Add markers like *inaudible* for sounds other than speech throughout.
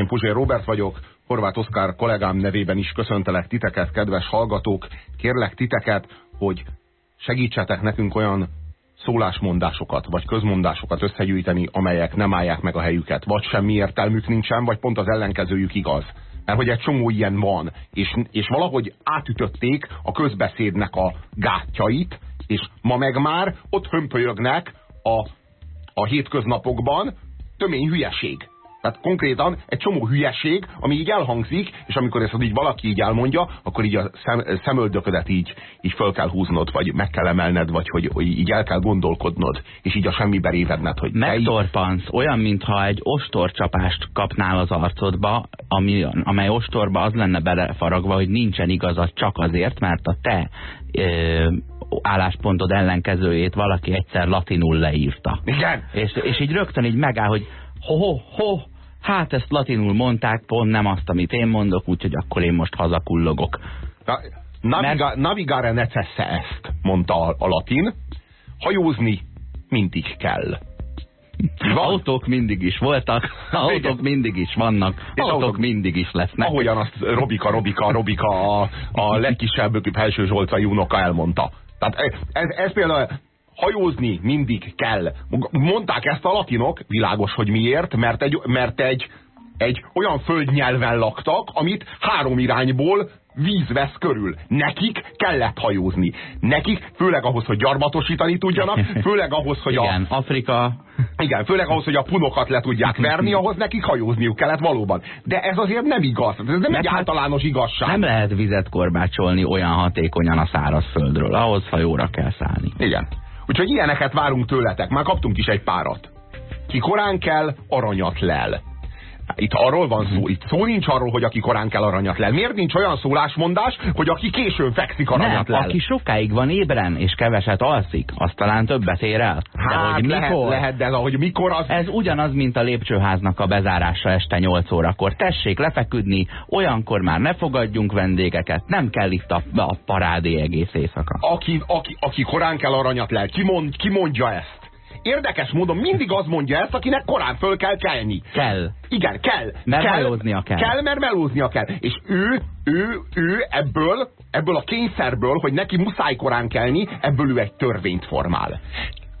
Én Puzsér Robert vagyok, Horváth Oszkár kollégám nevében is köszöntelek titeket, kedves hallgatók. Kérlek titeket, hogy segítsetek nekünk olyan szólásmondásokat, vagy közmondásokat összegyűjteni, amelyek nem állják meg a helyüket. Vagy semmi értelmük nincsen, vagy pont az ellenkezőjük igaz. Mert hogy egy csomó ilyen van, és, és valahogy átütötték a közbeszédnek a gátjait, és ma meg már ott hömpölyögnek a, a hétköznapokban tömény hülyeség. Tehát konkrétan egy csomó hülyeség, ami így elhangzik, és amikor ezt így valaki így elmondja, akkor így a szem, szemöldöködet így, így föl kell húznod, vagy meg kell emelned, vagy hogy, hogy így el kell gondolkodnod, és így a semmibe révedned, hogy Megtorpansz, olyan, mintha egy ostorcsapást kapnál az arcodba, ami, amely ostorba az lenne belefaragva, hogy nincsen igazad csak azért, mert a te ö, álláspontod ellenkezőjét valaki egyszer latinul leírta. Igen. És, és így rögtön így megáll, hogy ho, ho, ho, hát ezt latinul mondták, pont nem azt, amit én mondok, úgyhogy akkor én most hazakullogok. Naviga, Mert... Navigare necesse ezt, mondta a, a latin. Hajózni mindig kell. *laughs* Van? Autók mindig is voltak, *laughs* autók mindig is vannak, és autók, autók mindig is lesznek. Ahogyan azt Robika, Robika, Robika a, a legkisebb felső zsolcai unoka elmondta. Tehát ez, ez például hajózni mindig kell. Mondták ezt a latinok, világos, hogy miért, mert egy, mert egy, egy olyan földnyelven laktak, amit három irányból víz vesz körül. Nekik kellett hajózni. Nekik, főleg ahhoz, hogy gyarmatosítani tudjanak, *laughs* főleg ahhoz, hogy igen, a... Afrika... *laughs* Igen, főleg ahhoz, hogy a punokat le tudják *laughs* verni, ahhoz nekik hajózniuk kellett valóban. De ez azért nem igaz. Ez nem Mert egy hát általános igazság. Nem lehet vizet korbácsolni olyan hatékonyan a szárazföldről. Ahhoz hajóra kell szállni. Igen. Úgyhogy ilyeneket várunk tőletek. Már kaptunk is egy párat. Ki korán kell, aranyat lel. Itt arról van szó, itt szó nincs arról, hogy aki korán kell aranyat lel. Miért nincs olyan szólásmondás, hogy aki későn fekszik aranyat Nem, lel? aki sokáig van ébren és keveset alszik, az talán többet ér el. De hát hogy lehet, mikor? lehet, de ahogy mikor az... Ez ugyanaz, mint a lépcsőháznak a bezárása este 8 órakor. Tessék lefeküdni, olyankor már ne fogadjunk vendégeket, nem kell itt a, a parádé egész éjszaka. Aki, aki, aki korán kell aranyat lel, ki, mond, ki mondja ezt? Érdekes módon mindig az mondja ezt, akinek korán föl kell kelni. Kell. Igen, kell. Mert kell, melóznia kell. Kell, mert melóznia kell. És ő, ő, ő ebből, ebből a kényszerből, hogy neki muszáj korán kelni, ebből ő egy törvényt formál.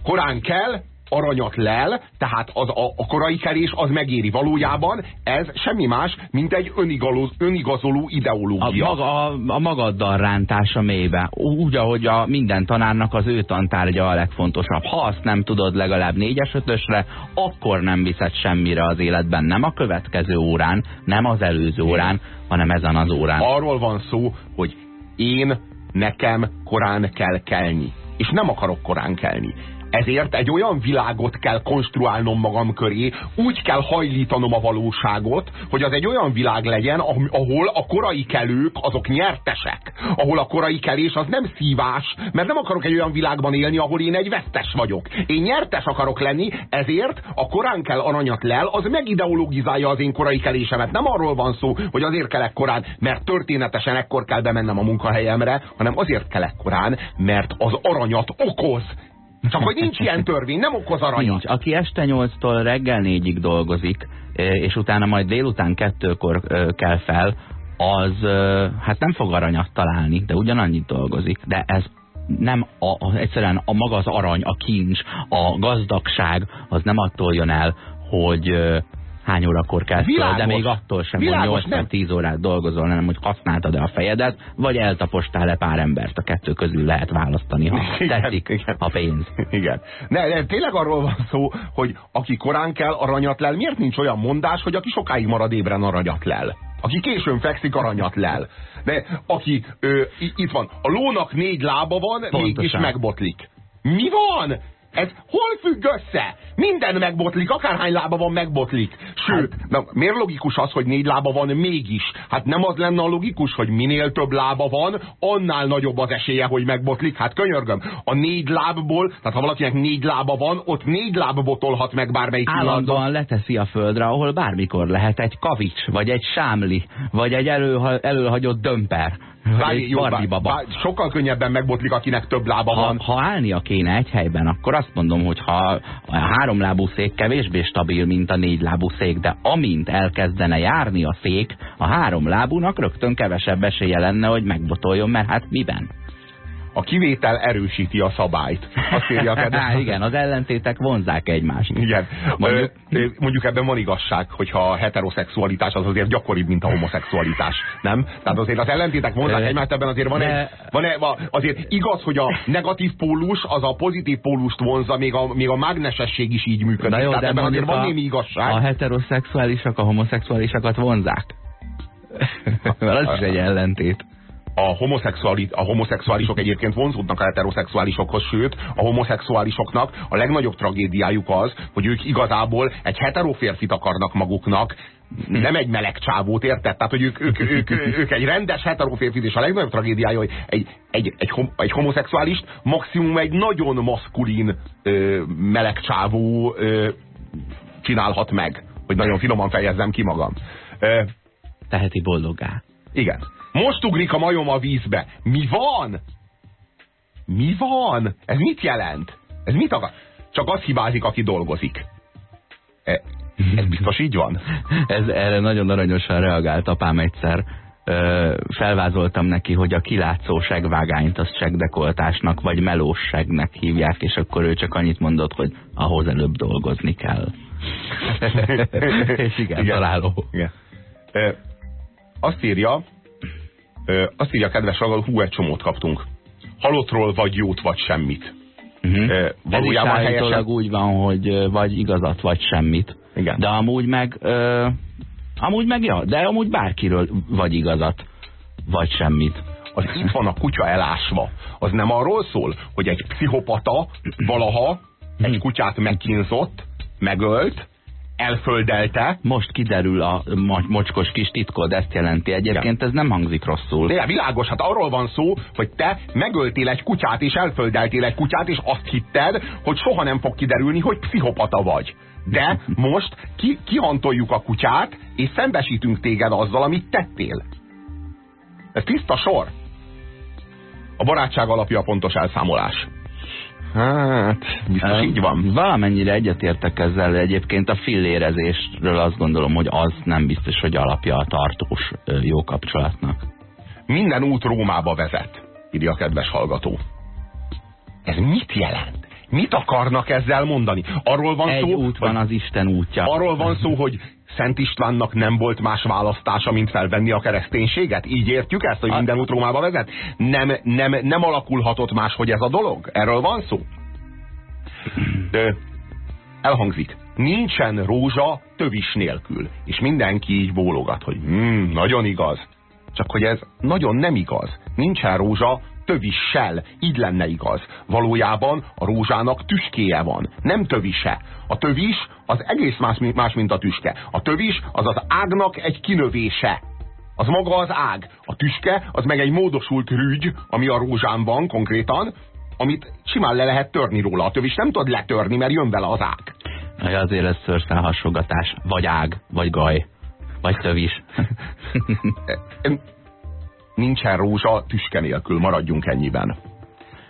Korán kell, aranyat lel, tehát az, a, a korai kerés az megéri. Valójában ez semmi más, mint egy önigazoló, önigazoló ideológia. A, maga, a, a magaddal rántása mélybe. Úgy, ahogy a minden tanárnak az ő tantárgya a legfontosabb. Ha azt nem tudod legalább négyes ötösre, akkor nem viszed semmire az életben. Nem a következő órán, nem az előző órán, hanem ezen az órán. Arról van szó, hogy én, nekem korán kell kelni. És nem akarok korán kelni. Ezért egy olyan világot kell konstruálnom magam köré, úgy kell hajlítanom a valóságot, hogy az egy olyan világ legyen, ahol a korai kelők azok nyertesek. Ahol a korai kelés az nem szívás, mert nem akarok egy olyan világban élni, ahol én egy vesztes vagyok. Én nyertes akarok lenni, ezért a korán kell aranyat lel, az megideologizálja az én korai kelésemet. Nem arról van szó, hogy azért kelek korán, mert történetesen ekkor kell bemennem a munkahelyemre, hanem azért kelek korán, mert az aranyat okoz. Csak hogy nincs ilyen törvény, nem okoz aranyat. Nincs. Aki este nyolctól reggel négyig dolgozik, és utána majd délután kettőkor kell fel, az hát nem fog aranyat találni, de ugyanannyit dolgozik. De ez nem a, egyszerűen a maga az arany, a kincs, a gazdagság, az nem attól jön el, hogy hány órakor kell föl, de még attól sem, Világos, hogy 8-10 órát dolgozol, nem hogy használtad-e a fejedet, vagy eltapostál-e pár embert, a kettő közül lehet választani, ha igen, tetszik igen. a pénz. Igen. De, de tényleg arról van szó, hogy aki korán kell, aranyat lel. Miért nincs olyan mondás, hogy aki sokáig marad ébren, aranyat lel? Aki későn fekszik, aranyat lel. De aki, ö, itt van, a lónak négy lába van, mégis megbotlik. Mi van? Ez hol függ össze? Minden megbotlik, akárhány lába van, megbotlik. Sőt, hát... na, miért logikus az, hogy négy lába van mégis? Hát nem az lenne a logikus, hogy minél több lába van, annál nagyobb az esélye, hogy megbotlik. Hát könyörgöm, a négy lábból, tehát ha valakinek négy lába van, ott négy láb botolhat meg bármelyik Állandóan pillanatban. leteszi a földre, ahol bármikor lehet egy kavics, vagy egy sámli, vagy egy elő, előhagyott dömper. Várj, jó, bár, bár, sokkal könnyebben megbotlik, akinek több lába ha, van. Ha állnia kéne egy helyben, akkor azt mondom, hogy ha a háromlábú szék kevésbé stabil, mint a négylábú szék, de amint elkezdene járni a szék, a háromlábúnak rögtön kevesebb esélye lenne, hogy megbotoljon, mert hát miben? A kivétel erősíti a szabályt. Azt írja a Há, igen, az ellentétek vonzák egymást. Igen. Mondjuk, mondjuk ebben van igazság, hogyha a heteroszexualitás az azért gyakoribb, mint a homoszexualitás. Nem? Tehát azért az ellentétek vonzák egymást, ebben azért van, de... egy, van egy, azért igaz, hogy a negatív pólus az a pozitív pólust vonza, még a, még a mágnesesség is így működik. Na jó, Tehát de ebben azért van a, némi igazság. A heteroszexuálisak a homoszexuálisakat vonzák. *laughs* Mert az is egy ellentét a, homoszexuális, a homoszexuálisok egyébként vonzódnak a heteroszexuálisokhoz, sőt, a homoszexuálisoknak a legnagyobb tragédiájuk az, hogy ők igazából egy heteroférfit akarnak maguknak, nem egy meleg csávót, érted? Tehát, hogy ők, ők, ők, ők, ők egy rendes heteroférfit, és a legnagyobb tragédiája, hogy egy, egy, egy, hom, egy homoszexuálist maximum egy nagyon maszkulin ö, meleg csávó ö, csinálhat meg, hogy nagyon finoman fejezzem ki magam. Ö, Teheti boldogá. Igen. Most ugrik a majom a vízbe. Mi van? Mi van? Ez mit jelent? Ez mit akar? Csak az hibázik, aki dolgozik. E, ez biztos így van? *laughs* ez, erre nagyon aranyosan reagált apám egyszer. Ö, felvázoltam neki, hogy a kilátszó segvágányt az segdekoltásnak vagy melós segnek hívják, és akkor ő csak annyit mondott, hogy ahhoz előbb dolgozni kell. *laughs* *laughs* és igen, igen, találó. Igen. E, azt írja, azt írja a kedves ragadó, hú, egy csomót kaptunk. Halottról vagy jót, vagy semmit. Uh mhm. -huh. valójában Ez helyesen... úgy van, hogy vagy igazat, vagy semmit. Igen. De amúgy meg, ö, amúgy meg ja, de amúgy bárkiről vagy igazat, vagy semmit. Az itt van a kutya elásva. Az nem arról szól, hogy egy pszichopata valaha egy hm. kutyát megkínzott, megölt, elföldelte. Most kiderül a mocskos kis titkod, ezt jelenti. Egyébként Igen. ez nem hangzik rosszul. De világos, hát arról van szó, hogy te megöltél egy kutyát, és elföldeltél egy kutyát, és azt hitted, hogy soha nem fog kiderülni, hogy pszichopata vagy. De most ki, kihantoljuk a kutyát, és szembesítünk téged azzal, amit tettél. Ez tiszta sor. A barátság alapja a pontos elszámolás. Hát, biztos uh, így van. Valamennyire egyetértek ezzel, egyébként a fillérezésről azt gondolom, hogy az nem biztos, hogy alapja a tartós jó kapcsolatnak. Minden út Rómába vezet, írja a kedves hallgató. Ez mit jelent? Mit akarnak ezzel mondani? Arról van Egy szó, út van az Isten útja. Arról van szó, hogy Szent Istvánnak nem volt más választása, mint felvenni a kereszténységet? Így értjük ezt, hogy minden út Rómába vezet? Nem, nem, nem alakulhatott más, hogy ez a dolog? Erről van szó? De elhangzik. Nincsen rózsa tövis nélkül. És mindenki így bólogat, hogy mm, nagyon igaz. Csak hogy ez nagyon nem igaz. Nincsen rózsa tövissel. Így lenne igaz. Valójában a rózsának tüskéje van, nem tövise. A tövis az egész más, más mint a tüske. A tövis az az ágnak egy kinövése. Az maga az ág. A tüske az meg egy módosult rügy, ami a rózsán van konkrétan, amit simán le lehet törni róla. A tövis nem tud letörni, mert jön vele az ág. Na, azért ez szőrszálhasogatás. Vagy ág, vagy gaj, vagy tövis. *laughs* nincsen rózsa tüske nélkül, maradjunk ennyiben.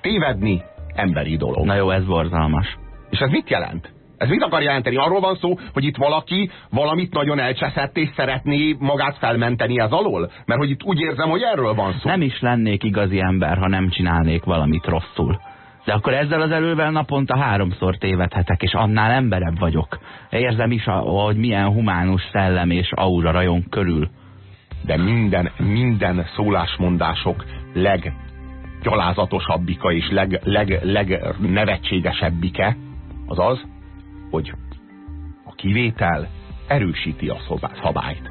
Tévedni emberi dolog. Na jó, ez borzalmas. És ez mit jelent? Ez mit akar jelenteni? Arról van szó, hogy itt valaki valamit nagyon elcseszett és szeretné magát felmenteni ez alól? Mert hogy itt úgy érzem, hogy erről van szó. Nem is lennék igazi ember, ha nem csinálnék valamit rosszul. De akkor ezzel az elővel naponta háromszor tévedhetek, és annál emberebb vagyok. Érzem is, hogy milyen humánus szellem és aura rajon körül de minden, minden szólásmondások leggyalázatosabbika és leg, leg, legnevetségesebbike az az, hogy a kivétel erősíti a szabályt.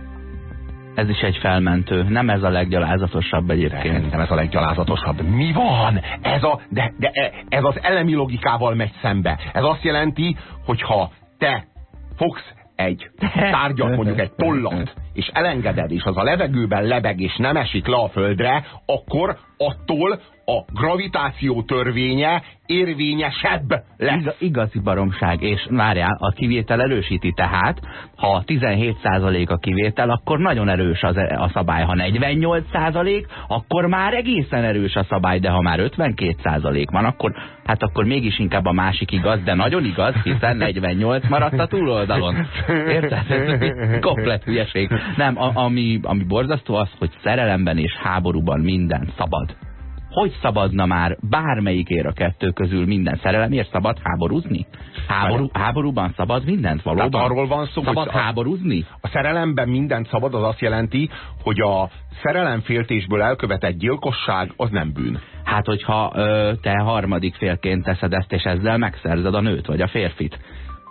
Ez is egy felmentő. Nem ez a leggyalázatosabb egyébként. Nem ez a leggyalázatosabb. Mi van? Ez, a, de, de ez az elemi logikával megy szembe. Ez azt jelenti, hogyha te fogsz egy *laughs* tárgyat, mondjuk egy tollat, és elengeded, és az a levegőben lebeg, és nem esik le a földre, akkor attól a gravitáció törvénye érvényesebb lesz. Iga, igazi baromság, és várjál, a kivétel erősíti tehát, ha 17% a kivétel, akkor nagyon erős az, a szabály. Ha 48%, akkor már egészen erős a szabály, de ha már 52% van, akkor hát akkor mégis inkább a másik igaz, de nagyon igaz, hiszen *laughs* 48 maradt a túloldalon. Érted? Ez komplet hülyeség. Nem, a, ami, ami borzasztó az, hogy szerelemben és háborúban minden szabad hogy szabadna már bármelyikért a kettő közül minden szerelemért szabad háborúzni? Háború, háborúban szabad mindent valóban? Tehát arról van szó, szabad hogy háborúzni? A szerelemben mindent szabad, az azt jelenti, hogy a szerelemféltésből elkövetett gyilkosság az nem bűn. Hát, hogyha ö, te harmadik félként teszed ezt, és ezzel megszerzed a nőt, vagy a férfit,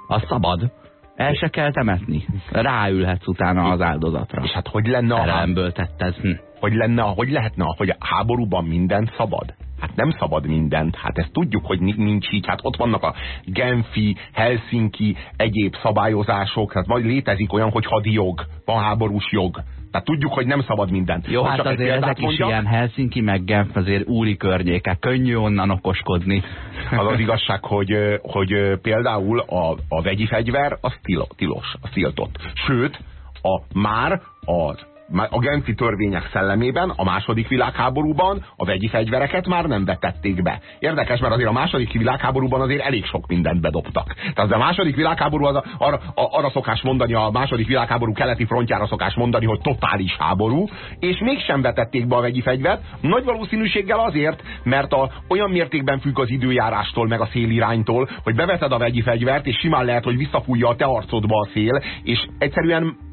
az szabad. El se kell temetni. Ráülhetsz utána az áldozatra. És hát hogy lenne a Szerelemből tetted. Hm hogy, lenne, hogy lehetne, hogy a háborúban minden szabad? Hát nem szabad mindent, hát ezt tudjuk, hogy nincs így, hát ott vannak a Genfi, Helsinki, egyéb szabályozások, hát majd létezik olyan, hogy hadijog, van háborús jog. Tehát tudjuk, hogy nem szabad mindent. Jó, hát azért ezek mondja, is ilyen Helsinki, meg Genf azért úri környéke, könnyű onnan okoskodni. Az az *laughs* igazság, hogy, hogy például a, a vegyi fegyver az tilos, az tiltott. Sőt, a, már az a Genfi törvények szellemében a második világháborúban a vegyi fegyvereket már nem vetették be. Érdekes, mert azért a második világháborúban azért elég sok mindent bedobtak. Tehát a második világháború az a, arra, arra szokás mondani, a második világháború keleti frontjára szokás mondani, hogy totális háború, és mégsem vetették be a vegyi fegyvert. Nagy valószínűséggel azért, mert a, olyan mértékben függ az időjárástól, meg a széliránytól, hogy beveted a vegyi fegyvert, és simán lehet, hogy visszafújja a te arcodba a szél, és egyszerűen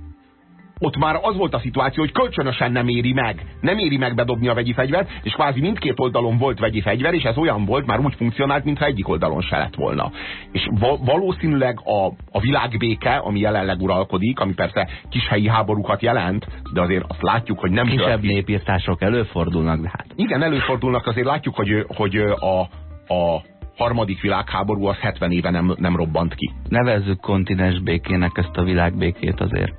ott már az volt a szituáció, hogy kölcsönösen nem éri meg. Nem éri meg bedobni a vegyi fegyvert, és kvázi mindkét oldalon volt vegyi fegyver, és ez olyan volt, már úgy funkcionált, mintha egyik oldalon se lett volna. És va valószínűleg a, a világbéke, ami jelenleg uralkodik, ami persze kis helyi háborúkat jelent, de azért azt látjuk, hogy nem Kisebb népírtások előfordulnak, de hát. Igen, előfordulnak, azért látjuk, hogy, hogy a, a harmadik világháború az 70 éve nem, nem robbant ki. Nevezzük kontinens békének ezt a világbékét azért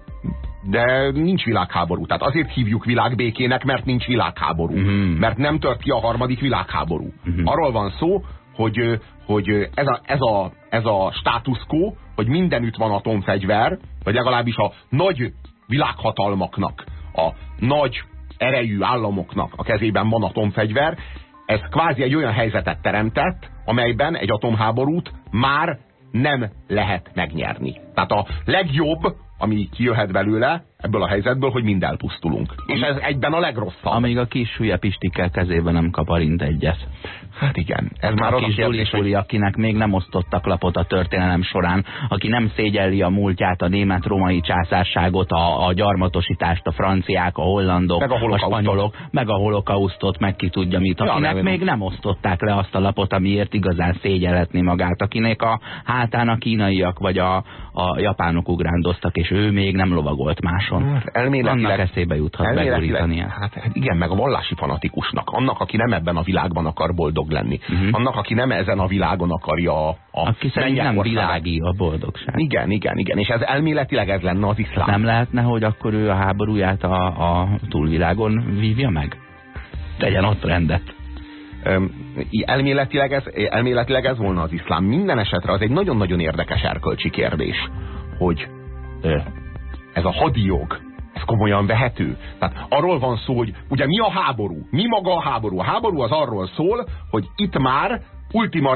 de nincs világháború. Tehát azért hívjuk világbékének, mert nincs világháború. -huh. Mert nem tört ki a harmadik világháború. -huh. Arról van szó, hogy, hogy ez, a, ez, a, ez a status quo, hogy mindenütt van atomfegyver, vagy legalábbis a nagy világhatalmaknak, a nagy erejű államoknak a kezében van atomfegyver, ez kvázi egy olyan helyzetet teremtett, amelyben egy atomháborút már nem lehet megnyerni. Tehát a legjobb, ami kijöhet belőle, ebből a helyzetből, hogy mind elpusztulunk. És ez egyben a legrosszabb. Amíg a kis hülye pistikkel kezében nem kaparint egyet. Hát igen. Ez már a kis kérdés, hogy... akinek még nem osztottak lapot a történelem során, aki nem szégyelli a múltját, a német-római császárságot, a, a gyarmatosítást, a franciák, a hollandok, meg a, a spanyolok, meg a holokausztot, meg ki tudja mit, akinek ja, még nem osztották le azt a lapot, amiért igazán szégyelhetné magát, akinek a hátán a kínaiak vagy a, a japánok ugrándoztak, és ő még nem lovagolt máson. Hát, elméletileg, Annak eszébe juthat begurítani. Hát igen, meg a vallási fanatikusnak, annak, aki nem ebben a világban akar boldog lenni, uh mhm. -huh. annak, aki nem ezen a világon akarja a, a Aki szerint nem világi a boldogság. Igen, igen, igen, és ez elméletileg ez lenne az iszlám. Nem lehetne, hogy akkor ő a háborúját a, a túlvilágon vívja meg? Tegyen ott rendet elméletileg ez, elméletileg ez volna az iszlám. Minden esetre az egy nagyon-nagyon érdekes erkölcsi kérdés, hogy ez a hadijog, ez komolyan vehető. Tehát arról van szó, hogy ugye mi a háború? Mi maga a háború? A háború az arról szól, hogy itt már ultima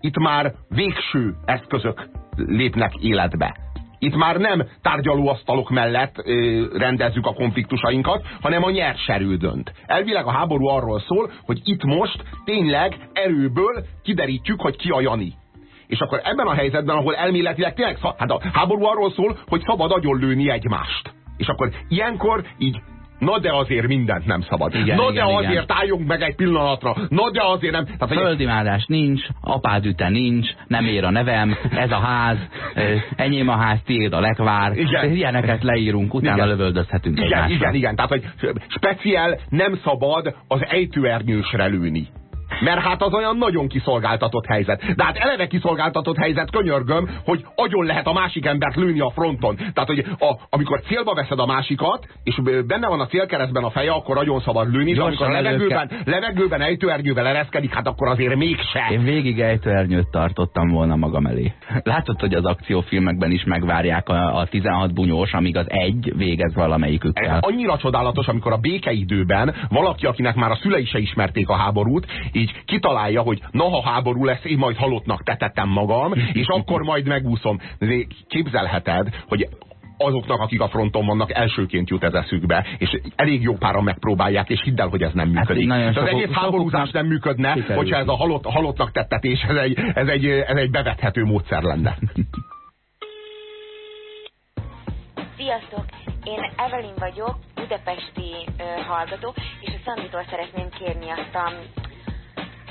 itt már végső eszközök lépnek életbe. Itt már nem tárgyalóasztalok mellett ö, rendezzük a konfliktusainkat, hanem a nyers erő dönt. Elvileg a háború arról szól, hogy itt most tényleg erőből kiderítjük, hogy ki a Jani. És akkor ebben a helyzetben, ahol elméletileg tényleg, hát a háború arról szól, hogy szabad agyonlőni egymást. És akkor ilyenkor így Na de azért mindent nem szabad. Igen, Na de igen, azért igen. álljunk meg egy pillanatra. Na de azért nem. Tehát, Földimádás nincs, apád üte nincs, nem ér a nevem, ez a ház, enyém a ház, tiéd a lekvár. Igen. Ilyeneket leírunk, utána igen. lövöldözhetünk igen, egymásra. Igen, igen, tehát hogy speciál nem szabad az ejtőernyősre lőni. Mert hát az olyan nagyon kiszolgáltatott helyzet. De hát eleve kiszolgáltatott helyzet, könyörgöm, hogy agyon lehet a másik embert lőni a fronton. Tehát, hogy a, amikor célba veszed a másikat, és benne van a célkeresztben a feje, akkor nagyon szabad lőni, és amikor a levegőben, levegőben ejtőernyővel ereszkedik, hát akkor azért mégse. Én végig ejtőernyőt tartottam volna magam elé. *laughs* Látod, hogy az akciófilmekben is megvárják a, a 16 bunyós, amíg az egy végez valamelyikükkel. Ez annyira csodálatos, amikor a békeidőben valaki, akinek már a szülei se ismerték a háborút, így kitalálja, hogy na ha háború lesz, én majd halottnak tetettem magam, és akkor majd megúszom. Képzelheted, hogy azoknak, akik a fronton vannak, elsőként jut ez eszükbe, és elég jó páran megpróbálják, és hidd el, hogy ez nem hát működik. Hát, az egész háborúzás nem működne, Sikerül. hogyha ez a halott, halottnak tettetés, ez egy, ez, egy, ez egy bevethető módszer lenne. *laughs* Sziasztok! Én Evelyn vagyok, budapesti ö, hallgató, és a Szanditól szeretném kérni azt a,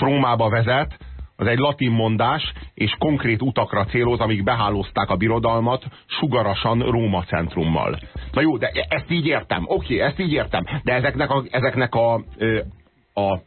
Rómába vezet, az egy latin mondás, és konkrét utakra céloz, amíg behálózták a birodalmat sugarasan Róma centrummal. Na jó, de ezt így értem, oké, ezt így értem, de ezeknek a, ezeknek a, a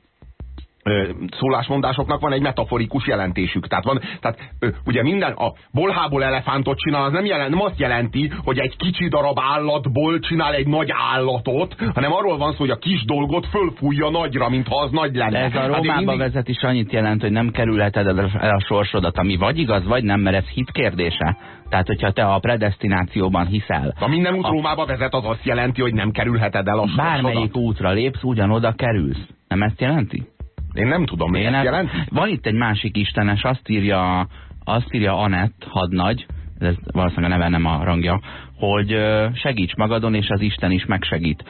szólásmondásoknak van egy metaforikus jelentésük. Tehát, van, tehát ugye minden, a bolhából elefántot csinál, az nem, jelent, nem azt jelenti, hogy egy kicsi darab állatból csinál egy nagy állatot, hanem arról van szó, hogy a kis dolgot fölfújja nagyra, mintha az nagy lenne. Ez a hát Rómába mindig... vezet is annyit jelent, hogy nem kerülheted el a sorsodat, ami vagy igaz, vagy nem, mert ez hit kérdése. Tehát, hogyha te a predestinációban hiszel. Ha minden út a... Rómába vezet, az azt jelenti, hogy nem kerülheted el a sorsodat. Bármelyik útra lépsz, ugyanoda kerülsz. Nem ezt jelenti? Én nem tudom, mi ezt jelent. Van itt egy másik istenes, azt írja, azt írja Anett hadnagy, ez valószínűleg a neve nem a rangja, hogy segíts magadon, és az Isten is megsegít.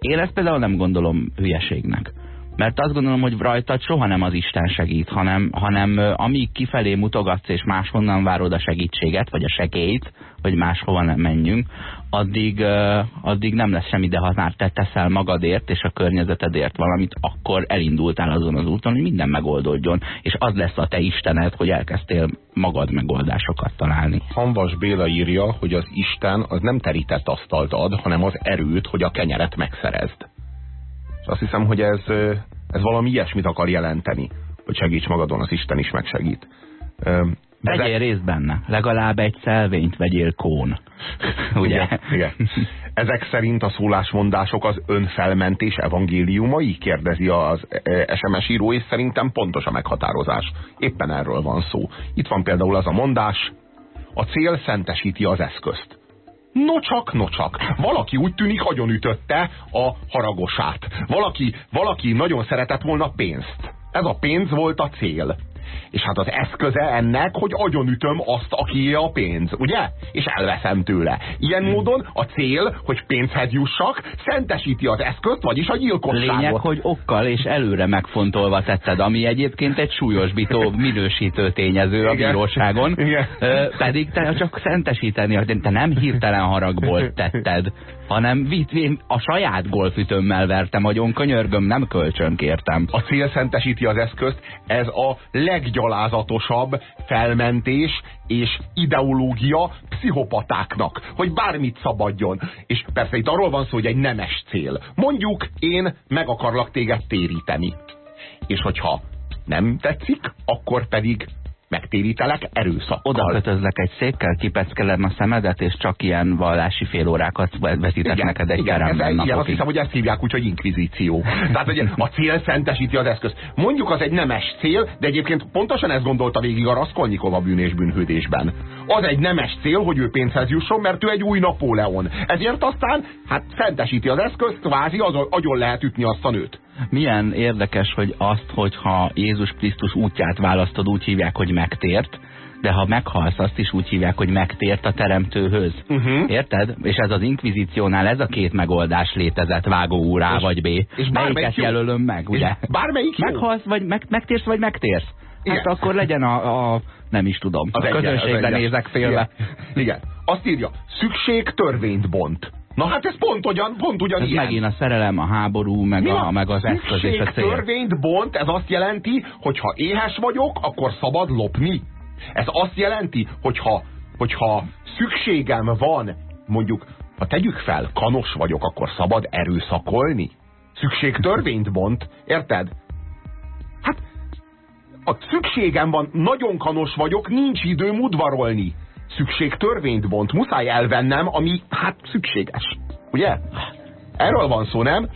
Én ezt például nem gondolom hülyeségnek. Mert azt gondolom, hogy rajtad soha nem az Isten segít, hanem, hanem amíg kifelé mutogatsz és máshonnan várod a segítséget, vagy a segélyt, hogy máshova nem menjünk, addig, addig nem lesz semmi, de ha már te teszel magadért és a környezetedért valamit, akkor elindultál azon az úton, hogy minden megoldódjon, és az lesz a te Istened, hogy elkezdtél magad megoldásokat találni. Hanvas Béla írja, hogy az Isten az nem terített asztalt ad, hanem az erőt, hogy a kenyeret megszerezd. És azt hiszem, hogy ez, ez valami ilyesmit akar jelenteni, hogy segíts magadon, az Isten is megsegít. Vegyél Ezek... részt benne. Legalább egy szelvényt vegyél kón. *laughs* Ugye? Igen, igen. Ezek szerint a szólásmondások az önfelmentés evangéliumai? Kérdezi az SMS író, és szerintem pontos a meghatározás. Éppen erről van szó. Itt van például az a mondás, a cél szentesíti az eszközt. Nocsak, nocsak. Valaki úgy tűnik, ütötte a haragosát. Valaki, valaki nagyon szeretett volna pénzt. Ez a pénz volt a cél. És hát az eszköze ennek, hogy agyonütöm azt, aki a pénz, ugye? És elveszem tőle. Ilyen hmm. módon a cél, hogy pénzhez jussak, szentesíti az eszközt, vagyis a gyilkosságot. Lényeg, hogy okkal és előre megfontolva tetted, ami egyébként egy súlyosbító *laughs* minősítő tényező a bíróságon. Igen. pedig te csak szentesíteni, te nem hirtelen haragból *laughs* tetted, hanem a saját golfütőmmel vertem agyon, könyörgöm, nem kölcsönkértem. A cél szentesíti az eszközt, ez a leggyalázatosabb felmentés és ideológia pszichopatáknak, hogy bármit szabadjon. És persze itt arról van szó, hogy egy nemes cél. Mondjuk én meg akarlak téged téríteni. És hogyha nem tetszik, akkor pedig megtérítelek erőszakkal. Oda kötözlek egy székkel, kipeckelem a szemedet, és csak ilyen vallási félórákat vetítek igen, neked egy igen, ez, Igen, azt hiszem, hogy ezt hívják úgy, hogy inkvizíció. Tehát hogy a cél szentesíti az eszköz. Mondjuk az egy nemes cél, de egyébként pontosan ezt gondolta végig a Raskolnikov a bűn és bűnhődésben. Az egy nemes cél, hogy ő pénzhez jusson, mert ő egy új Napóleon. Ezért aztán hát szentesíti az eszközt, kvázi az agyon lehet ütni azt a nőt. Milyen érdekes, hogy azt, hogyha Jézus Krisztus útját választod, úgy hívják, hogy megtért, de ha meghalsz, azt is úgy hívják, hogy megtért a teremtőhöz. Uh-huh. Érted? És ez az inkvizíciónál ez a két megoldás létezett, vágó úr A vagy B. és Melyiket jelölöm meg, ugye? És bármelyik jó. Meghalsz, vagy meg, megtérsz, vagy megtérsz? Hát Igen. akkor legyen a, a nem is tudom, Az a egyes, az egyes. nézek félve. Igen. Igen. Azt írja, szükség törvényt bont. Na hát ez pont, ugyan, pont Ez ugyanilyen. megint a szerelem, a háború, meg, Mi a, van? meg az eszköz és a cél. törvényt bont, ez azt jelenti, hogy ha éhes vagyok, akkor szabad lopni. Ez azt jelenti, hogyha, hogyha szükségem van, mondjuk, ha tegyük fel, kanos vagyok, akkor szabad erőszakolni. Szükség törvényt bont, érted? Hát, a szükségem van, nagyon kanos vagyok, nincs időm udvarolni. Szükség törvényt bont, muszáj elvennem, ami hát szükséges. Ugye? Erről van szó, nem?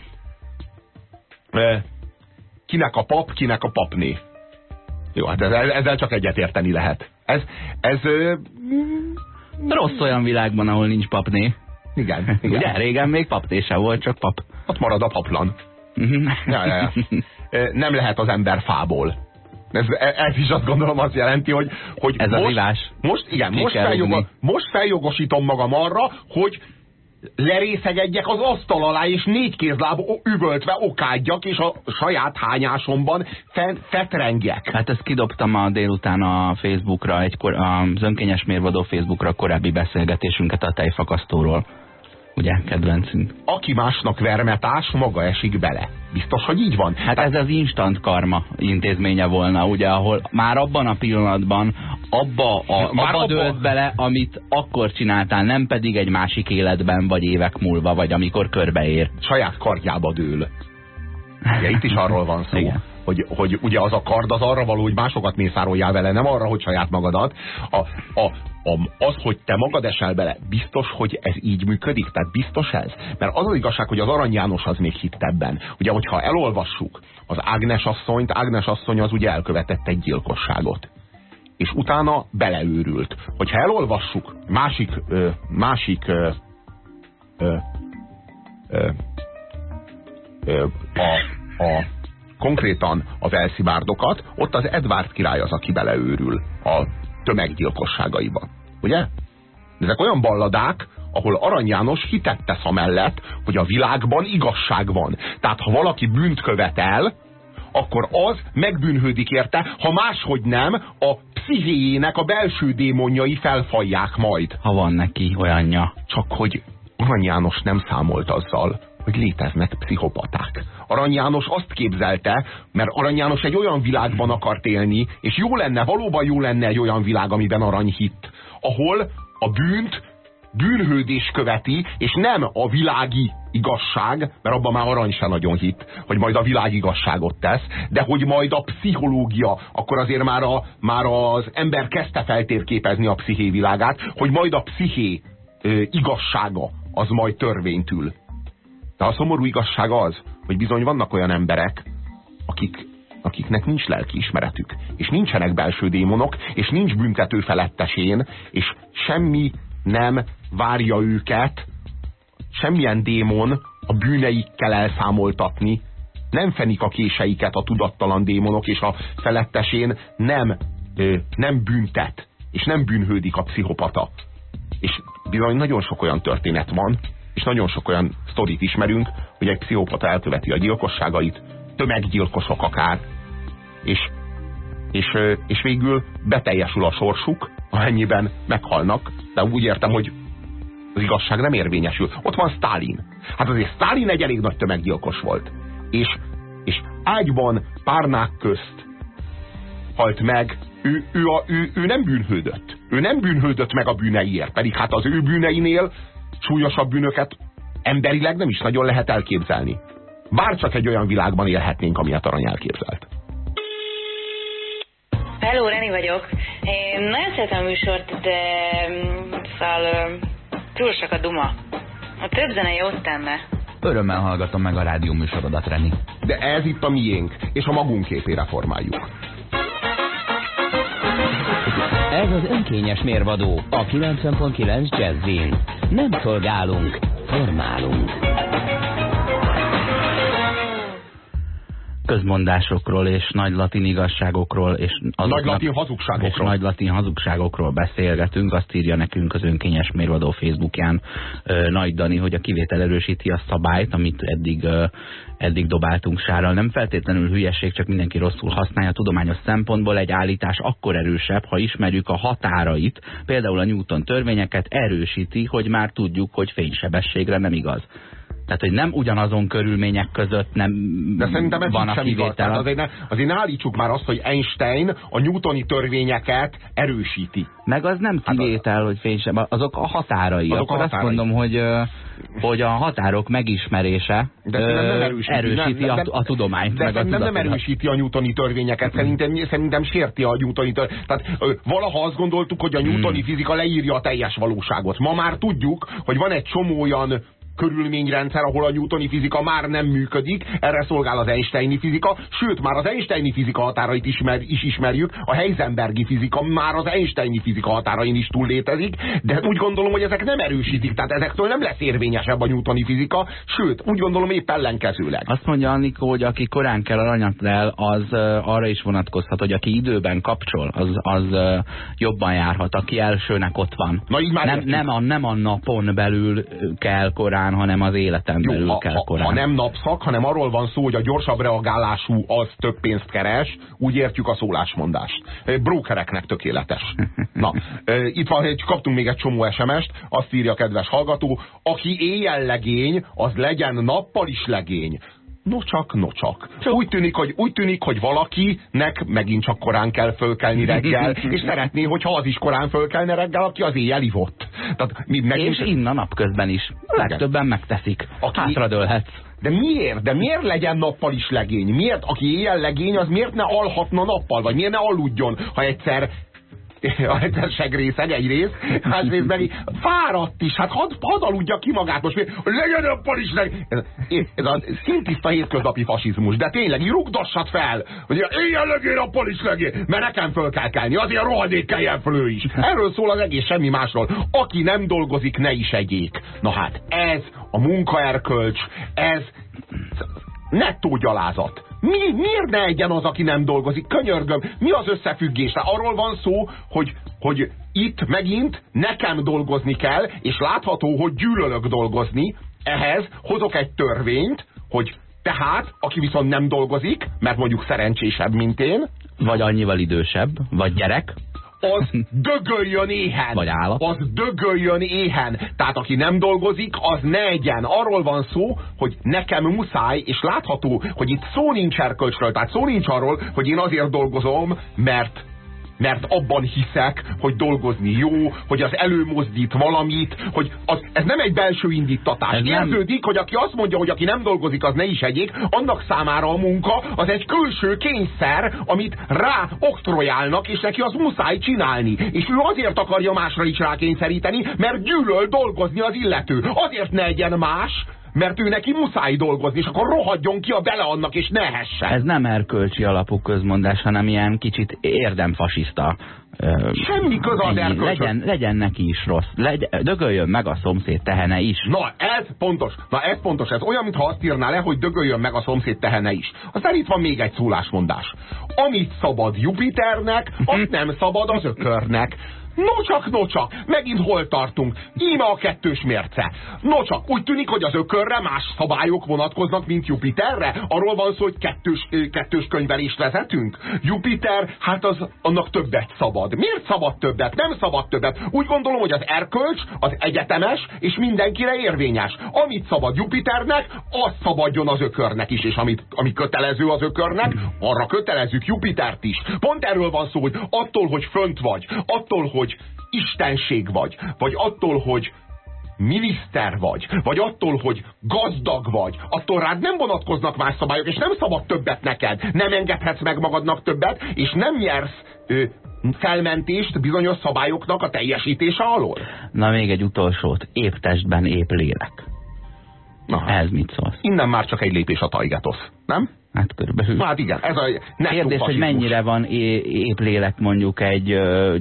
Kinek a pap, kinek a papné. Jó, hát ezzel, ezzel csak egyetérteni lehet. Ez, ez Rossz olyan világban, ahol nincs papné. igen, *laughs* igen. Ugye? Régen még papné sem volt, csak pap. Ott marad a paplan. Ja, ja, ja. *laughs* Ö, Nem lehet az ember fából. Ez, ez is azt gondolom azt jelenti, hogy, hogy Ez a most, vívás. most, igen, most, feljogo, most feljogosítom magam arra, hogy lerészegedjek az asztal alá, és négy kézláb üvöltve okádjak, és a saját hányásomban fen, fetrengjek. Hát ezt kidobtam a délután a Facebookra, egy kor, az önkényes mérvadó Facebookra a korábbi beszélgetésünket a tejfakasztóról. Ugye, kedvencünk. Aki másnak vermetás, maga esik bele. Biztos, hogy így van? Hát ez az instant karma intézménye volna, ugye, ahol már abban a pillanatban abba, a, Már abba abba- dőlt bele, amit akkor csináltál, nem pedig egy másik életben, vagy évek múlva, vagy amikor körbeér. saját kardjába dől. Ugye itt is arról van szó, Igen. Hogy, hogy ugye az a kard az arra való, hogy másokat mészároljál vele, nem arra, hogy saját magadat. A, a, a, az, hogy te magad esel bele, biztos, hogy ez így működik? Tehát biztos ez? Mert az az igazság, hogy az Arany János az még hitt ebben. Ugye, hogyha elolvassuk az Ágnes asszonyt, Ágnes asszony az ugye elkövetett egy gyilkosságot és utána beleőrült. Hogyha elolvassuk másik, ö, másik ö, ö, ö, ö, a, a, konkrétan az elszibárdokat, ott az Edward király az, aki beleőrül a tömeggyilkosságaiba. Ugye? Ezek olyan balladák, ahol Arany János hitet tesz amellett, hogy a világban igazság van. Tehát ha valaki bűnt követel, akkor az megbűnhődik érte, ha máshogy nem, a pszichéjének a belső démonjai felfalják majd. Ha van neki olyanja. Csak hogy Arany János nem számolt azzal, hogy léteznek pszichopaták. Arany János azt képzelte, mert Arany János egy olyan világban akart élni, és jó lenne, valóban jó lenne egy olyan világ, amiben arany hitt, ahol a bűnt bűnhődés követi, és nem a világi igazság, mert abban már arany se nagyon hit, hogy majd a világ igazságot tesz, de hogy majd a pszichológia, akkor azért már, a, már az ember kezdte feltérképezni a psziché világát, hogy majd a psziché ö, igazsága az majd törvénytül. De a szomorú igazság az, hogy bizony vannak olyan emberek, akik, akiknek nincs lelkiismeretük, és nincsenek belső démonok, és nincs büntető felettesén, és semmi nem várja őket, semmilyen démon a bűneikkel elszámoltatni, nem fenik a késeiket a tudattalan démonok, és a felettesén nem, ö, nem büntet, és nem bűnhődik a pszichopata. És bizony nagyon sok olyan történet van, és nagyon sok olyan sztorit ismerünk, hogy egy pszichopata elköveti a gyilkosságait, tömeggyilkosok akár, és, és, és végül beteljesül a sorsuk, amennyiben meghalnak, de úgy értem, hogy az igazság nem érvényesül. Ott van Stalin. Hát azért Stalin egy elég nagy tömeggyilkos volt. És, és ágyban párnák közt halt meg, ő, ő, a, ő, ő nem bűnhődött. Ő nem bűnhődött meg a bűneiért, pedig hát az ő bűneinél súlyosabb bűnöket emberileg nem is nagyon lehet elképzelni. Bár csak egy olyan világban élhetnénk, amilyet Arany elképzelt. Hello, Reni vagyok. Én nagyon szeretem a műsort, de mm, szóval túl sok a duma. A több zene jót tenne. Örömmel hallgatom meg a rádió műsorodat, Reni. De ez itt a miénk, és a magunk képére formáljuk. Ez az önkényes mérvadó a 90.9 Jazzin. Nem szolgálunk, formálunk. Közmondásokról és nagy latin igazságokról és nagy latin hazugságokról. És nagy latin hazugságokról beszélgetünk, azt írja nekünk az önkényes mérvadó Facebookján Nagy Dani, hogy a kivétel erősíti a szabályt, amit eddig, eddig dobáltunk sárral. Nem feltétlenül hülyeség, csak mindenki rosszul használja. Tudományos szempontból egy állítás akkor erősebb, ha ismerjük a határait, például a Newton törvényeket erősíti, hogy már tudjuk, hogy fénysebességre nem igaz. Tehát, hogy nem ugyanazon körülmények között nem De szerintem ez van a kivétel. Azért, ne, azért ne állítsuk már azt, hogy Einstein a newtoni törvényeket erősíti. Meg az nem kivétel, hogy fényseb, azok a határai. Azok a Akkor határai. azt mondom, hogy, hogy a határok megismerése De ö, erősíti, erősíti nem, a, a tudományt. De meg a nem erősíti a newtoni törvényeket, szerintem, szerintem sérti a newtoni törvényeket. Tehát ö, valaha azt gondoltuk, hogy a newtoni Hmm. fizika leírja a teljes valóságot. Ma már tudjuk, hogy van egy csomó olyan körülményrendszer, ahol a newtoni fizika már nem működik, erre szolgál az Einsteini fizika, sőt, már az Einsteini fizika határait ismer, is ismerjük, a Heisenbergi fizika már az Einsteini fizika határain is túl létezik, de úgy gondolom, hogy ezek nem erősítik, tehát ezektől nem lesz érvényesebb a newtoni fizika, sőt, úgy gondolom épp ellenkezőleg. Azt mondja Annikó, hogy aki korán kell aranyat lel, az arra is vonatkozhat, hogy aki időben kapcsol, az, az jobban járhat, aki elsőnek ott van. Na, így már nem, nem, a, nem a napon belül kell korán, hanem az életen belül Jó, kell ha, korán. ha nem napszak, hanem arról van szó, hogy a gyorsabb reagálású az több pénzt keres, úgy értjük a szólásmondást. Brókereknek tökéletes. Na, itt van, egy- kaptunk még egy csomó SMS-t, azt írja a kedves hallgató, aki éjjel legény, az legyen nappal is legény. No csak, no csak. Úgy tűnik, hogy, úgy tűnik, hogy valakinek megint csak korán kell fölkelni reggel, *laughs* és szeretné, hogyha az is korán fölkelne reggel, aki az éjjel ivott. Tehát, mi megint És innen napközben is. Legtöbben megteszik. Aki- Hátradőlhetsz. De miért? De miért legyen nappal is legény? Miért, aki éjjel legény, az miért ne alhatna nappal? Vagy miért ne aludjon, ha egyszer *laughs* ha egyszer segrészeg egyrészt, másrészt meg fáradt is, hát hadd had aludja ki magát most, legyen nappal is legény. Ez, ez a szintiszta hétköznapi fasizmus, de tényleg, így rugdossad fel, hogy éjjel legény, nappal is legény, mert nekem föl kell kelni, azért rohadék keljen föl ő is. Erről szól az egész, semmi másról. Aki nem dolgozik, ne is egyék. Na hát, ez a munkaerkölcs, ez nettó gyalázat. Mi, miért ne egyen az, aki nem dolgozik? Könyörgöm, mi az összefüggés? Arról van szó, hogy, hogy itt megint nekem dolgozni kell, és látható, hogy gyűlölök dolgozni. Ehhez hozok egy törvényt, hogy tehát, aki viszont nem dolgozik, mert mondjuk szerencsésebb, mint én, Vagy annyival idősebb, vagy gyerek. Az dögöljön éhen. Vagy állat. Az dögöljön éhen. Tehát aki nem dolgozik, az ne egyen. Arról van szó, hogy nekem muszáj, és látható, hogy itt szó nincs erkölcsről. Tehát szó nincs arról, hogy én azért dolgozom, mert mert abban hiszek, hogy dolgozni jó, hogy az előmozdít valamit, hogy az, ez nem egy belső indítatás. Ez nem- Érződik, hogy aki azt mondja, hogy aki nem dolgozik, az ne is egyék, annak számára a munka az egy külső kényszer, amit rá oktrojálnak, és neki az muszáj csinálni. És ő azért akarja másra is rákényszeríteni, mert gyűlöl dolgozni az illető. Azért ne egyen más, mert ő neki muszáj dolgozni, és akkor rohadjon ki a bele annak, és ne ehessen. Ez nem erkölcsi alapú közmondás, hanem ilyen kicsit érdemfasiszta. Semmi köze az ennyi. erkölcshöz. legyen, legyen neki is rossz. Legyen, dögöljön meg a szomszéd tehene is. Na, ez pontos. Na, ez pontos. Ez olyan, mintha azt írná le, hogy dögöljön meg a szomszéd tehene is. Aztán itt van még egy szólásmondás. Amit szabad Jupiternek, azt nem szabad az ökörnek. No csak, no csak, megint hol tartunk? Íme a kettős mérce. No csak, úgy tűnik, hogy az ökörre más szabályok vonatkoznak, mint Jupiterre. Arról van szó, hogy kettős, kettős könyvelést vezetünk. Jupiter, hát az annak többet szabad. Miért szabad többet? Nem szabad többet. Úgy gondolom, hogy az erkölcs az egyetemes, és mindenkire érvényes. Amit szabad Jupiternek, az szabadjon az ökörnek is, és amit, ami kötelező az ökörnek, arra kötelezzük Jupitert is. Pont erről van szó, hogy attól, hogy fönt vagy, attól, hogy istenség vagy, vagy attól, hogy miniszter vagy, vagy attól, hogy gazdag vagy, attól rád nem vonatkoznak más szabályok, és nem szabad többet neked. Nem engedhetsz meg magadnak többet, és nem nyersz ö, felmentést bizonyos szabályoknak a teljesítése alól. Na még egy utolsót. Épp testben, épp lélek. Na, Ez mit szólsz? innen már csak egy lépés a tajgetosz, nem? Hát körülbelül. Hát igen, ez a Kérdés, hogy mennyire van épp lélek mondjuk egy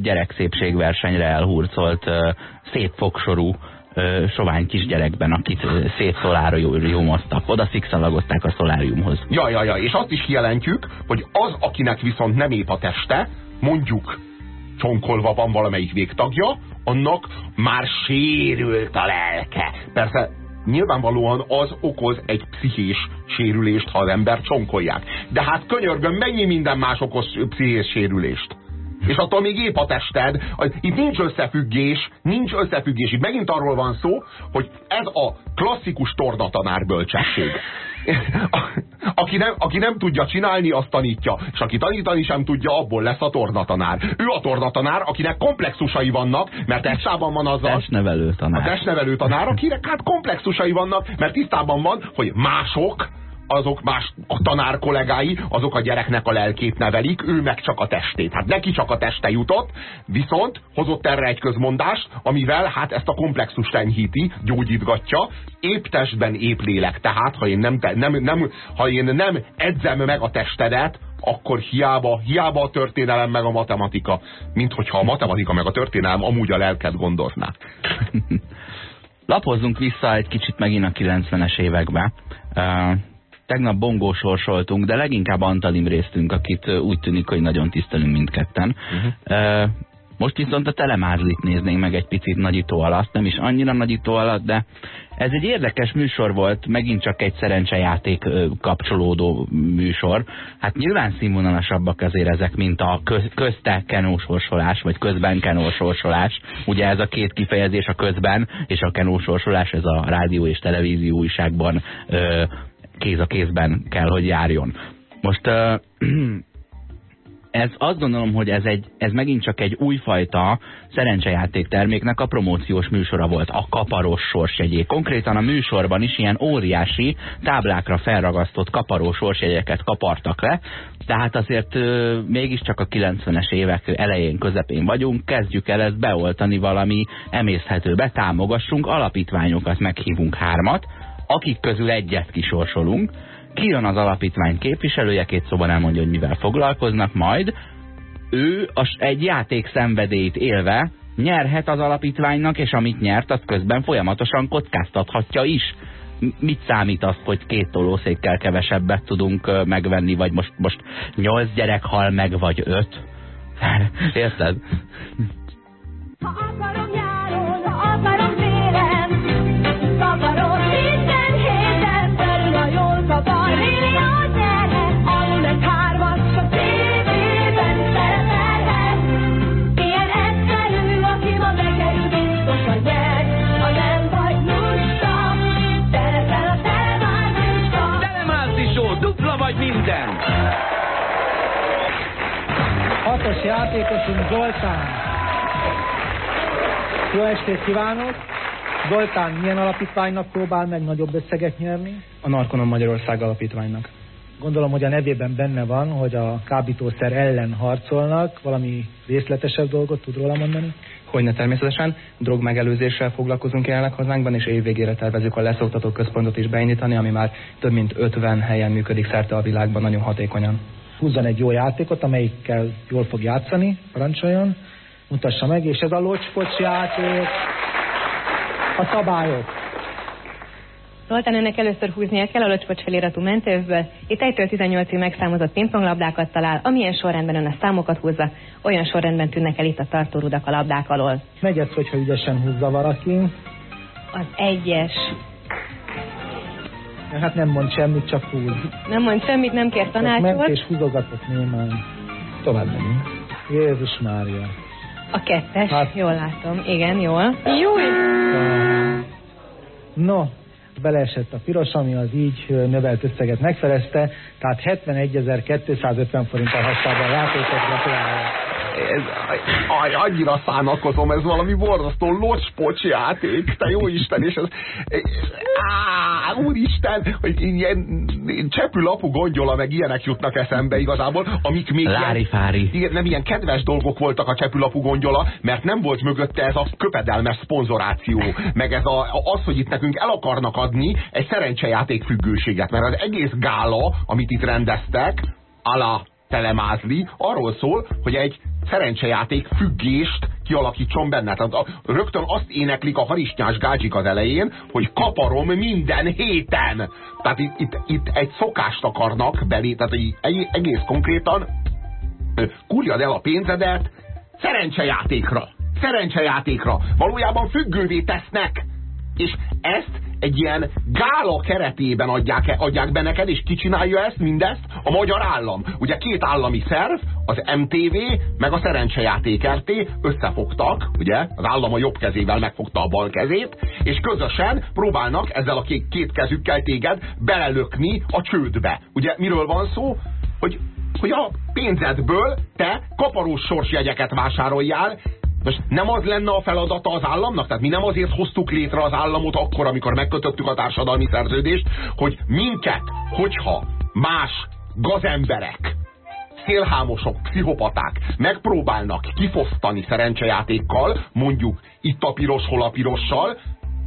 gyerekszépségversenyre elhurcolt, szép fogsorú, sovány kisgyerekben, akit ö, szétszoláriumoztak, oda szikszalagozták a szoláriumhoz. Ja, ja, ja, és azt is kijelentjük, hogy az, akinek viszont nem épp a teste, mondjuk csonkolva van valamelyik végtagja, annak már sérült a lelke. Persze nyilvánvalóan az okoz egy pszichés sérülést, ha az ember csonkolják. De hát könyörgöm, mennyi minden más okoz pszichés sérülést? És attól még épp a tested. Itt nincs összefüggés, nincs összefüggés. Itt megint arról van szó, hogy ez a klasszikus tornatanár bölcsesség. Aki nem, aki nem tudja csinálni, azt tanítja. És aki tanítani sem tudja, abból lesz a tornatanár. Ő a tornatanár, akinek komplexusai vannak, mert tisztában van azzal... Testnevelő tanár. A testnevelő tanár, akinek hát komplexusai vannak, mert tisztában van, hogy mások, azok más a tanár kollégái, azok a gyereknek a lelkét nevelik, ő meg csak a testét. Hát neki csak a teste jutott, viszont hozott erre egy közmondást, amivel hát ezt a komplexust enyhíti, gyógyítgatja, épp testben, épp lélek. Tehát, ha én nem, nem, nem, ha én nem edzem meg a testedet, akkor hiába, hiába a történelem meg a matematika, mint hogyha a matematika meg a történelem amúgy a lelket gondozná. *laughs* Lapozzunk vissza egy kicsit megint a 90-es évekbe. Tegnap bongósorsoltunk, de leginkább Antal Imréztünk, akit úgy tűnik, hogy nagyon tisztelünk mindketten. Uh-huh. Most viszont a telemázlit néznénk meg egy picit nagyító alatt, nem is annyira nagyító alatt, de ez egy érdekes műsor volt, megint csak egy szerencsejáték kapcsolódó műsor. Hát nyilván színvonalasabbak azért ezek, mint a közte kenósorsolás, vagy közben kenósorsolás. Ugye ez a két kifejezés a közben, és a kenósorsolás, ez a rádió és televízió újságban kéz a kézben kell, hogy járjon. Most *clears throat* ez azt gondolom, hogy ez, egy, ez megint csak egy újfajta szerencsejáték terméknek a promóciós műsora volt, a kaparós sorsjegyé. Konkrétan a műsorban is ilyen óriási táblákra felragasztott kaparós sorsjegyeket kapartak le, tehát azért ö, mégiscsak a 90-es évek elején, közepén vagyunk, kezdjük el ezt beoltani valami emészhetőbe, támogassunk, alapítványokat meghívunk hármat, akik közül egyet kisorsolunk, kijön az alapítvány képviselője, két szóban elmondja, hogy mivel foglalkoznak, majd ő az egy játék szenvedélyt élve nyerhet az alapítványnak, és amit nyert, az közben folyamatosan kockáztathatja is. Mit számít azt, hogy két tolószékkel kevesebbet tudunk megvenni, vagy most, most nyolc gyerek hal meg, vagy öt? *laughs* Érted? Ha játékosunk Zoltán. Jó estét kívánok! Zoltán milyen alapítványnak próbál meg nagyobb összeget nyerni? A Narkonom Magyarország alapítványnak. Gondolom, hogy a nevében benne van, hogy a kábítószer ellen harcolnak. Valami részletesebb dolgot tud róla mondani? Hogyne természetesen. Drog megelőzéssel foglalkozunk jelenleg hazánkban, és évvégére tervezünk a leszoktató központot is beindítani, ami már több mint 50 helyen működik szerte a világban nagyon hatékonyan húzzon egy jó játékot, amelyikkel jól fog játszani, parancsoljon, mutassa meg, és ez a locspocs játék, a szabályok. Zoltán, önnek először húznia kell a locspocs feliratú mentővből. Itt 1 18-ig megszámozott pingponglabdákat talál, amilyen sorrendben ön a számokat húzza, olyan sorrendben tűnnek el itt a tartórudak a labdák alól. Megy ez, hogyha ügyesen húzza valaki. Az egyes, Hát nem mond semmit, csak húz. Nem mond semmit, nem kér tanácsot. Ment és húzogatott némán. Tovább megyünk. Jézus Mária. A kettes, hát... jól látom. Igen, jól. Jó. No, beleesett a piros, ami az így növelt összeget megfelezte, tehát 71.250 forinttal használva a játékot, gratulálok ez, aj, annyira szánakozom, ez valami borzasztó locspocs játék, te jó Isten, és ez, á, úristen, hogy ilyen csepülapú gondjola, meg ilyenek jutnak eszembe igazából, amik még Lári ilyen, ilyen, nem ilyen kedves dolgok voltak a csepülapú gondjola, mert nem volt mögötte ez a köpedelmes szponzoráció, meg ez a, az, hogy itt nekünk el akarnak adni egy szerencsejáték függőséget, mert az egész gála, amit itt rendeztek, ala telemázli, arról szól, hogy egy szerencsejáték függést kialakítson benne. Tehát a, rögtön azt éneklik a harisnyás gácsik az elején, hogy kaparom minden héten. Tehát itt, itt, itt egy szokást akarnak belé, tehát egy, egész konkrétan kurjad el a pénzedet szerencsejátékra. Szerencsejátékra. Valójában függővé tesznek. És ezt egy ilyen gála keretében adják, adják be neked, és ki csinálja ezt, mindezt? A magyar állam. Ugye két állami szerv, az MTV, meg a szerencsejáték RT összefogtak, ugye, az állam a jobb kezével megfogta a bal kezét, és közösen próbálnak ezzel a két, két kezükkel téged belelökni a csődbe. Ugye miről van szó? Hogy hogy a pénzedből te kaparós sorsjegyeket vásároljál, most nem az lenne a feladata az államnak? Tehát mi nem azért hoztuk létre az államot akkor, amikor megkötöttük a társadalmi szerződést, hogy minket, hogyha más gazemberek, szélhámosok, pszichopaták megpróbálnak kifosztani szerencsejátékkal, mondjuk itt a piros, hol a pirossal,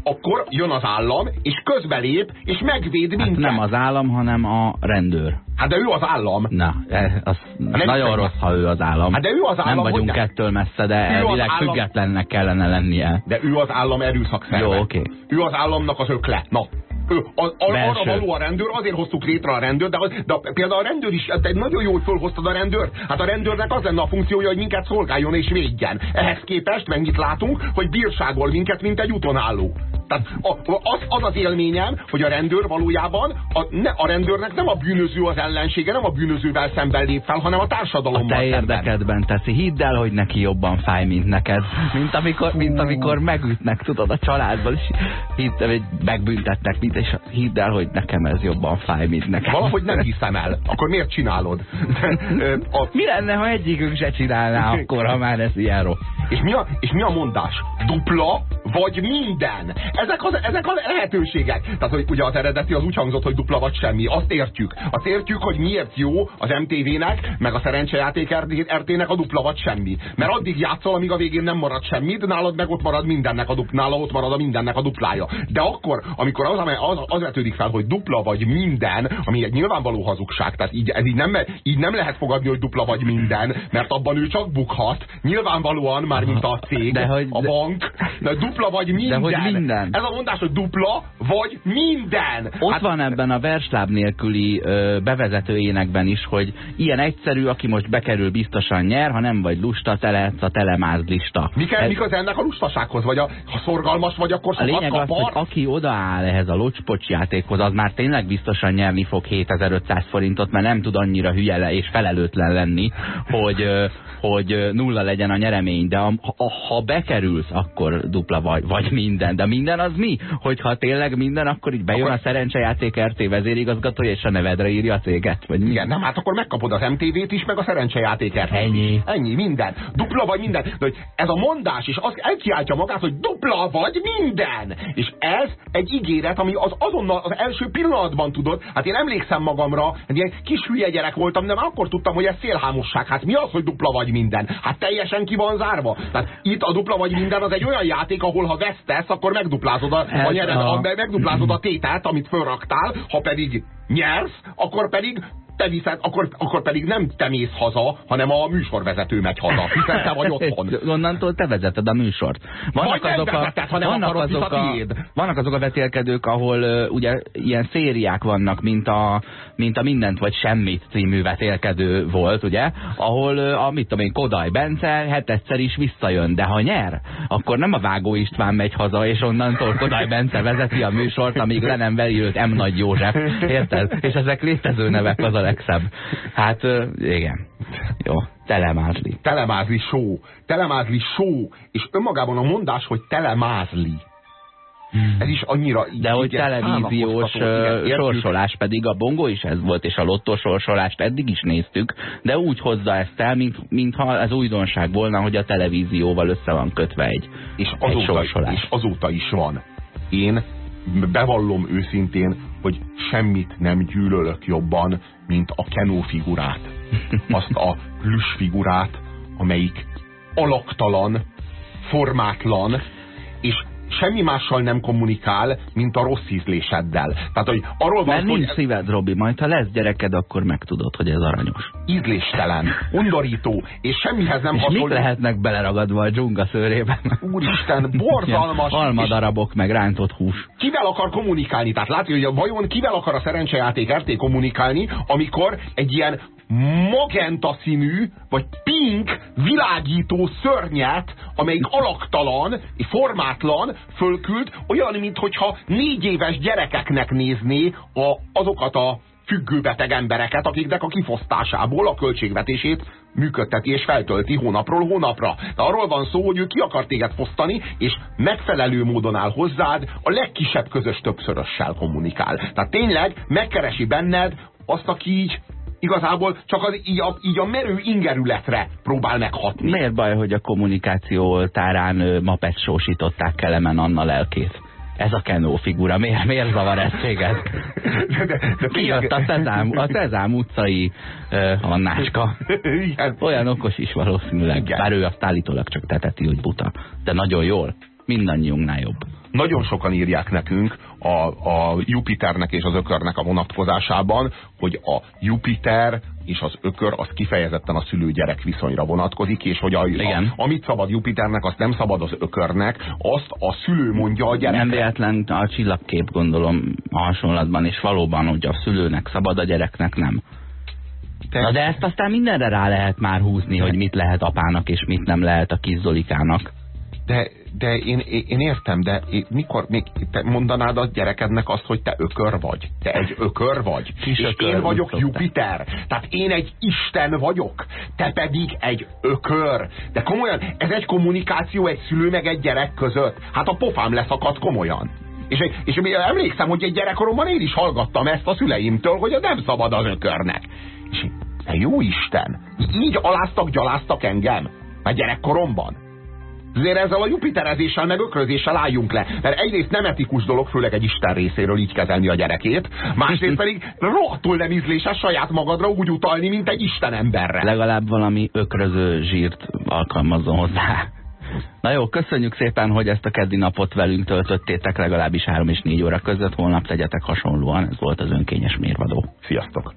akkor jön az állam, és közbelép, és megvéd hát minket. nem az állam, hanem a rendőr. Hát de ő az állam. Na, e, az hát nagyon rossz, ha ő az állam. Hát de ő az állam. Nem vagyunk ettől messze, de ő elvileg állam... függetlennek kellene lennie. De ő az állam erőszakszerve. Jó, oké. Okay. Ő az államnak az ökle. Na, ő, a, a, arra való a rendőr, azért hoztuk létre a rendőr, de, de például a rendőr is, te nagyon jó, hogy fölhoztad a rendőr. Hát a rendőrnek az lenne a funkciója, hogy minket szolgáljon és védjen. Ehhez képest mennyit látunk, hogy bírságol minket, mint egy útonálló. Tehát az, az az élményem, hogy a rendőr valójában, a, ne, a rendőrnek nem a bűnöző az ellensége, nem a bűnözővel szemben lép fel, hanem a társadalommal A te érdekedben teszi. Hidd el, hogy neki jobban fáj, mint neked. Mint amikor, mint amikor megütnek, tudod, a családban, és hidd el, hogy megbüntetnek, mint, és hidd el, hogy nekem ez jobban fáj, mint neked. Valahogy nem hiszem el. Akkor miért csinálod? *laughs* a... Mi lenne, ha egyikünk se csinálná *laughs* akkor, ha már ez ilyen rossz? És mi a, és mi a mondás? Dupla vagy minden? Ezek az, ezek a lehetőségek. Tehát, hogy ugye az eredeti az úgy hangzott, hogy dupla vagy semmi. Azt értjük. Azt értjük, hogy miért jó az MTV-nek, meg a szerencsejáték RT-nek a dupla vagy semmi. Mert addig játszol, amíg a végén nem marad semmit, nálad meg ott marad mindennek a dupla, nálad ott marad a mindennek a duplája. De akkor, amikor az, az, az vetődik fel, hogy dupla vagy minden, ami egy nyilvánvaló hazugság, tehát így, ez így nem, így nem lehet fogadni, hogy dupla vagy minden, mert abban ő csak bukhat. Nyilvánvalóan már, mint a cég, de hogy, a bank, de dupla vagy minden. De hogy minden. Ez a mondás, hogy dupla vagy minden. Ott hát, van ebben a versláb nélküli ö, bevezető énekben is, hogy ilyen egyszerű, aki most bekerül, biztosan nyer, ha nem vagy lusta, te lehetsz a telemázlista. Mi kell, Ez... mik az ennek a lustasághoz? Vagy a, ha szorgalmas vagy, akkor A lényeg az, hogy aki odaáll ehhez a locspocs játékhoz, az már tényleg biztosan nyerni fog 7500 forintot, mert nem tud annyira hülye le és felelőtlen lenni, hogy, hogy nulla legyen a nyeremény. De a, ha, ha bekerülsz, akkor dupla vagy, vagy minden. De minden az mi? Hogyha tényleg minden, akkor így bejön akkor... a szerencsejáték RT vezérigazgatója, és a nevedre írja a céget? Vagy mi? Igen, nem, hát akkor megkapod az MTV-t is, meg a szerencsejáték RT Ennyi. Ennyi, minden. Dupla vagy minden. De, hogy ez a mondás is az elkiáltja magát, hogy dupla vagy minden. És ez egy ígéret, ami az azonnal az első pillanatban tudod. Hát én emlékszem magamra, egy ilyen kis hülye gyerek voltam, de már akkor tudtam, hogy ez szélhámosság. Hát mi az, hogy dupla vagy minden? Hát teljesen ki van zárva. Tehát itt a dupla vagy minden az egy olyan játék, ahol ha vesztesz, akkor megduplázod a, a, nyered, a... megduplázod a tételt, amit fölraktál, ha pedig nyersz, akkor pedig te viszed, akkor, akkor pedig nem te mész haza, hanem a műsorvezető megy haza, hiszen te vagy *laughs* otthon. Onnantól te vezeted a műsort. Vannak vagy azok, vezeted, a, vannak, azok a, vannak azok a vetélkedők, ahol uh, ugye ilyen szériák vannak, mint a, mint a Mindent vagy Semmit című vetélkedő volt, ugye? Ahol uh, a, mit tudom én, Kodaj Bence hetetszer is visszajön, de ha nyer, akkor nem a Vágó István megy haza, és onnantól Kodaj Bence vezeti a műsort, amíg le nem veri őt M. Nagy József. Érted? És ezek létező nevek az a legszebb. Hát igen. Jó. Telemázli. Telemázli show. Telemázli show. És önmagában a mondás, hogy telemázli. Hmm. Ez is annyira... De hogy televíziós sorsolás pedig a bongó is ez volt, és a lottó sorsolást eddig is néztük, de úgy hozza ezt el, mint, mintha ez újdonság volna, hogy a televízióval össze van kötve egy, és azóta, egy sorsolás. És azóta is van. Én bevallom őszintén, hogy semmit nem gyűlölök jobban, mint a Kenó figurát. Azt a plüss figurát, amelyik alaktalan, formátlan, és semmi mással nem kommunikál, mint a rossz ízléseddel. Tehát, hogy arról van Mert nincs hogy szíved, Robi, majd ha lesz gyereked, akkor megtudod, hogy ez aranyos. ízléstelen, undorító, és semmihez nem És mik hasonló. lehetnek beleragadva a dzsunga szőrében? Úristen, *laughs* borzalmas. Almadarabok, meg rántott hús. kivel akar kommunikálni? Tehát látja, hogy vajon kivel akar a szerencsejáték RT kommunikálni, amikor egy ilyen magenta színű, vagy pink világító szörnyet, amelyik alaktalan, formátlan, fölküld, olyan, mintha négy éves gyerekeknek nézné a, azokat a függőbeteg embereket, akiknek a kifosztásából a költségvetését működteti és feltölti hónapról hónapra. De arról van szó, hogy ő ki akar téged fosztani, és megfelelő módon áll hozzád, a legkisebb közös többszörössel kommunikál. Tehát tényleg megkeresi benned azt, aki így igazából csak az, így, a, így a merő ingerületre próbál meghatni. Miért baj, hogy a kommunikáció oltárán mapet sósították Kelemen Anna lelkét? Ez a Kenó figura, miért, miért zavar ez téged? De, de, de Ki jött a Cezám, a Cezám utcai uh, Annáska? Igen. Olyan okos is valószínűleg, Igen. bár ő azt állítólag csak teteti, hogy buta. De nagyon jól, mindannyiunknál jobb. Nagyon sokan írják nekünk a, a Jupiternek és az ökörnek a vonatkozásában, hogy a Jupiter és az ökör az kifejezetten a szülő-gyerek viszonyra vonatkozik, és hogy a, Igen. a, amit szabad Jupiternek, azt nem szabad az ökörnek, azt a szülő mondja a gyerekre. Nem véletlen a csillagkép gondolom a hasonlatban, és valóban, hogy a szülőnek szabad, a gyereknek nem. Te- Na de ezt aztán mindenre rá lehet már húzni, hogy mit lehet apának, és mit nem lehet a kis Zolikának. De, de én, én értem, de én, mikor még te mondanád a gyerekednek azt, hogy te ökör vagy? Te egy ökör vagy? Kis és ökör, én vagyok. Jupiter. Tehát én egy Isten vagyok. Te pedig egy ökör. De komolyan, ez egy kommunikáció egy szülő meg egy gyerek között. Hát a pofám leszakadt komolyan. És, és emlékszem, hogy egy gyerekkoromban én is hallgattam ezt a szüleimtől, hogy az nem szabad az ökörnek. És én, jó Isten, így aláztak, gyaláztak engem? Már gyerekkoromban? Azért ezzel a jupiterezéssel, meg ökrözéssel álljunk le. Mert egyrészt nem etikus dolog, főleg egy Isten részéről így kezelni a gyerekét, másrészt pedig rohadtul nem ízléses saját magadra úgy utalni, mint egy Isten emberre. Legalább valami ökröző zsírt alkalmazzon hozzá. Na jó, köszönjük szépen, hogy ezt a keddi napot velünk töltöttétek legalábbis 3 és 4 óra között. Holnap tegyetek hasonlóan, ez volt az önkényes mérvadó. Sziasztok!